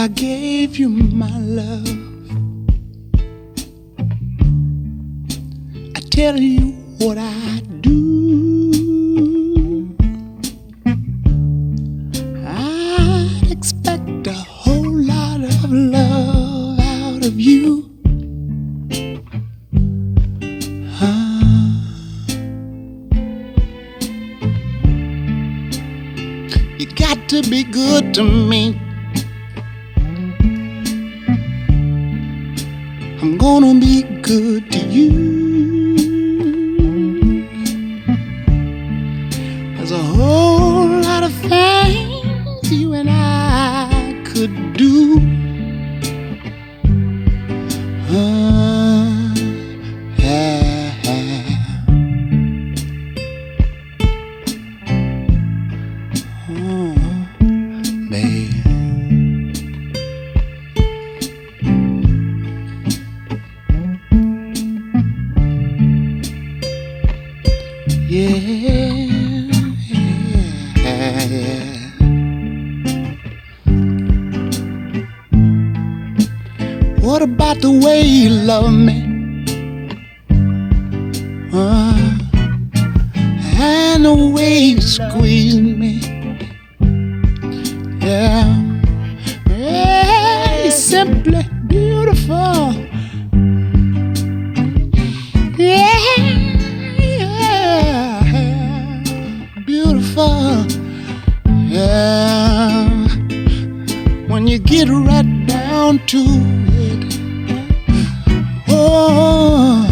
I gave you my love? I tell you what I right down to it. Oh.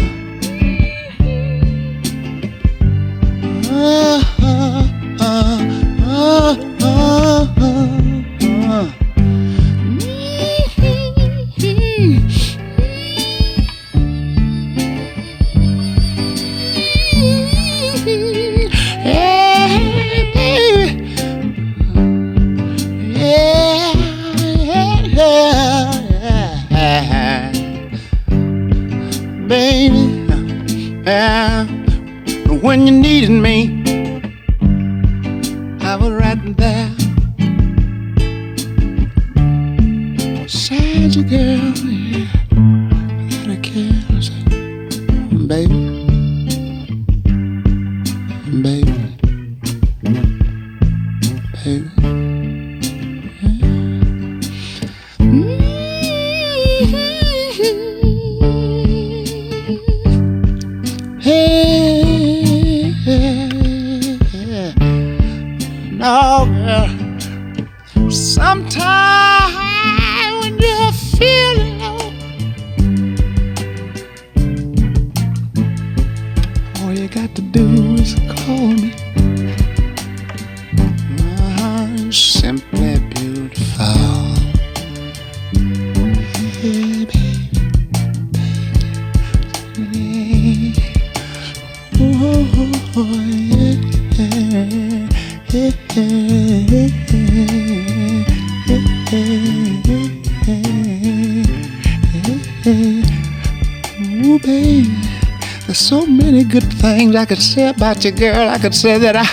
Things I could say about you, girl. I could say that I.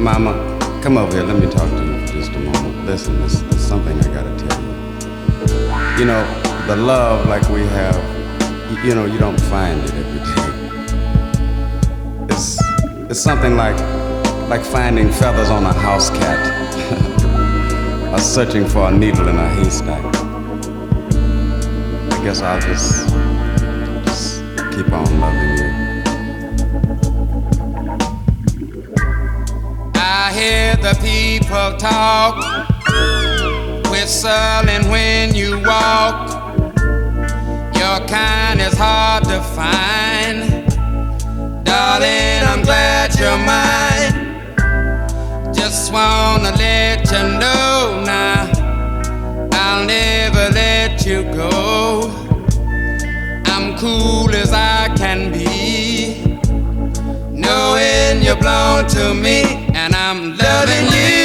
Mama, come over here. Let me talk to you for just a moment. Listen, there's, there's something I gotta tell you. You know, the love like we have, y- you know, you don't find it every day. It's, it's something like, like finding feathers on a house cat, or searching for a needle in a haystack. I guess I'll just, just keep on loving you. I hear the people talk, whistling when you walk. Your kind is hard to find. Darling, I'm glad you're mine. Just wanna let you know now, I'll never let you go. I'm cool as I can be knowing you're blown to me, and I'm loving you.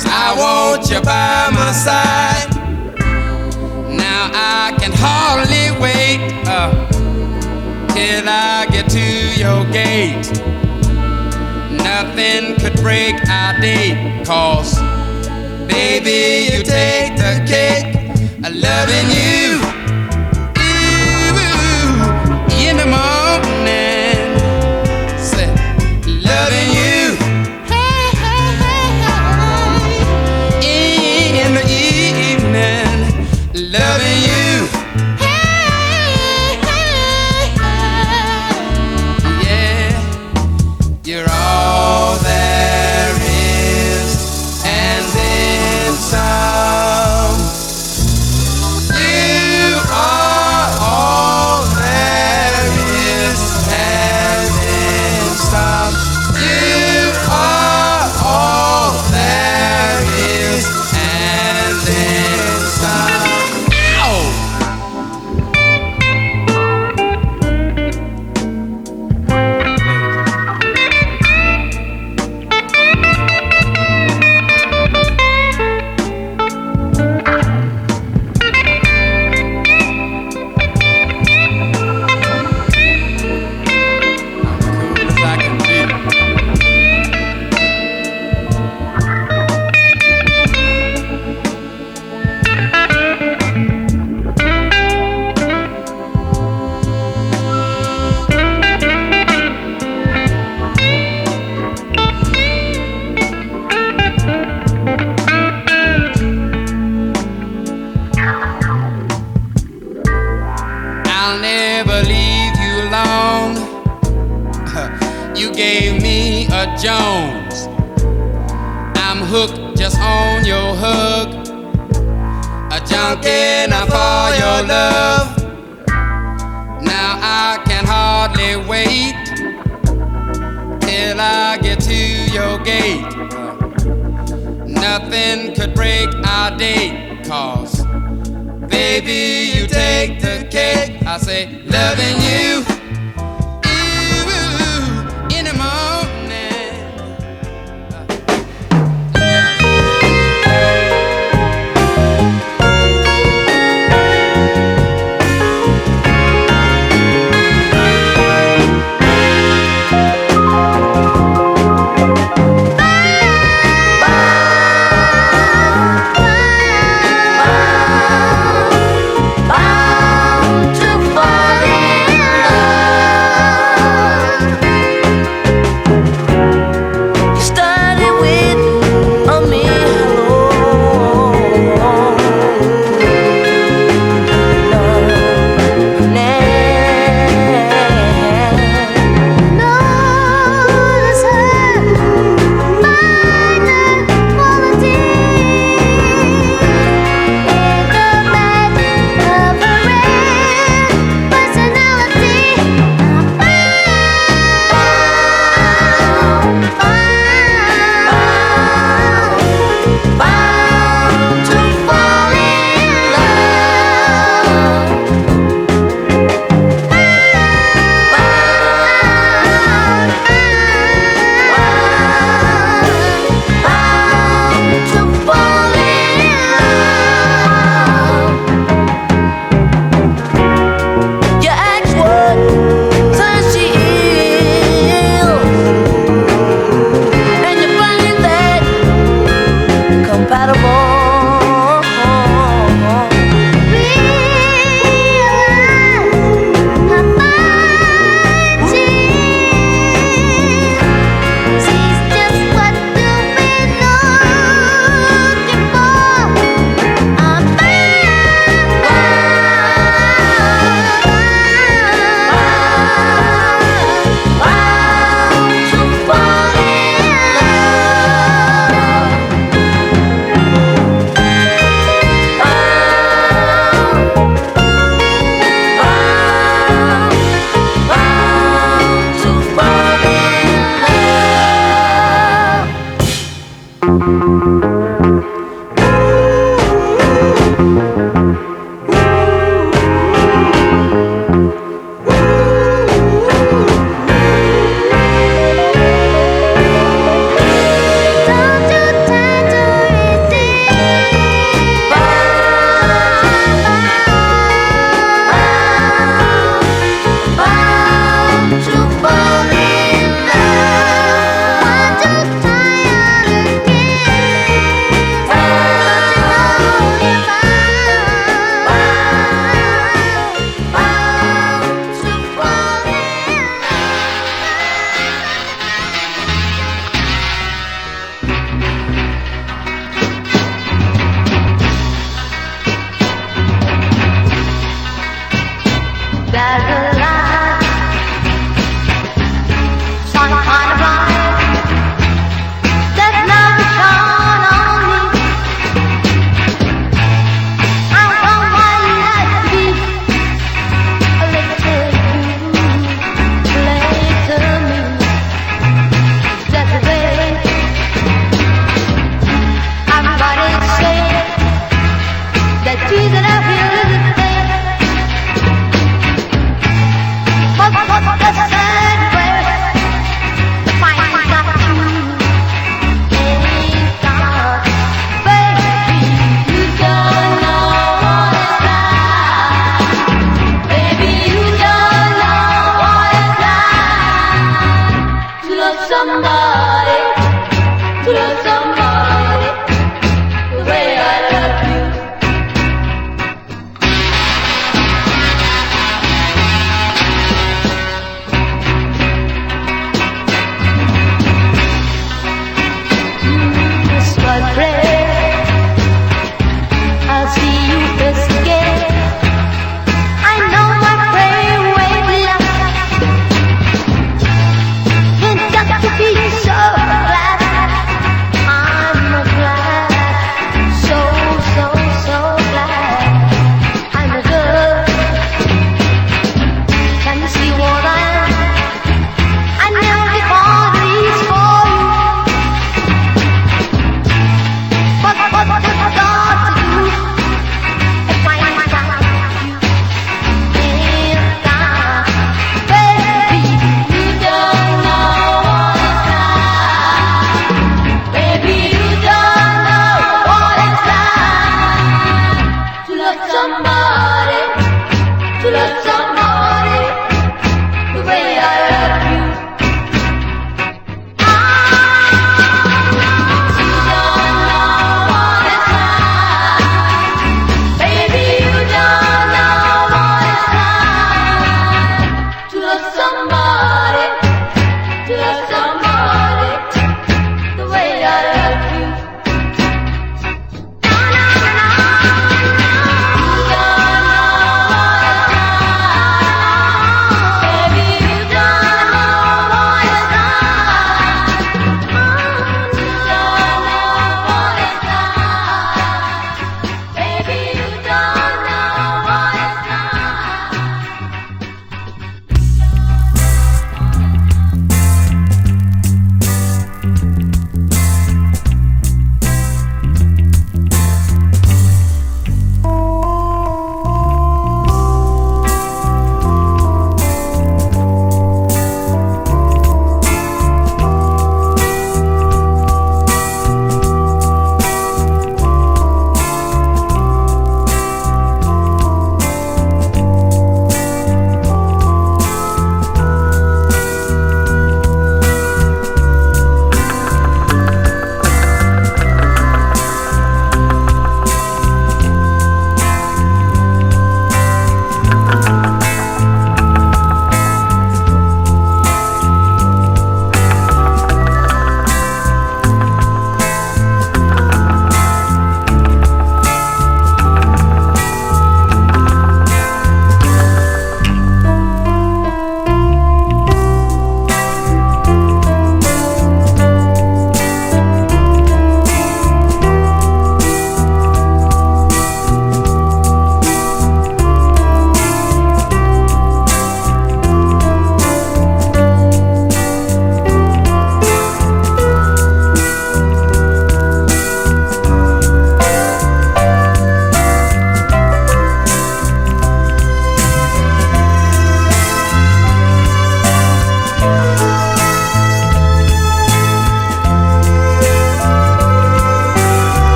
Cause I want you by my side. Now I can hardly wait uh, till I get to your gate. Nothing could break our date, cause baby, you take the cake. I loving you.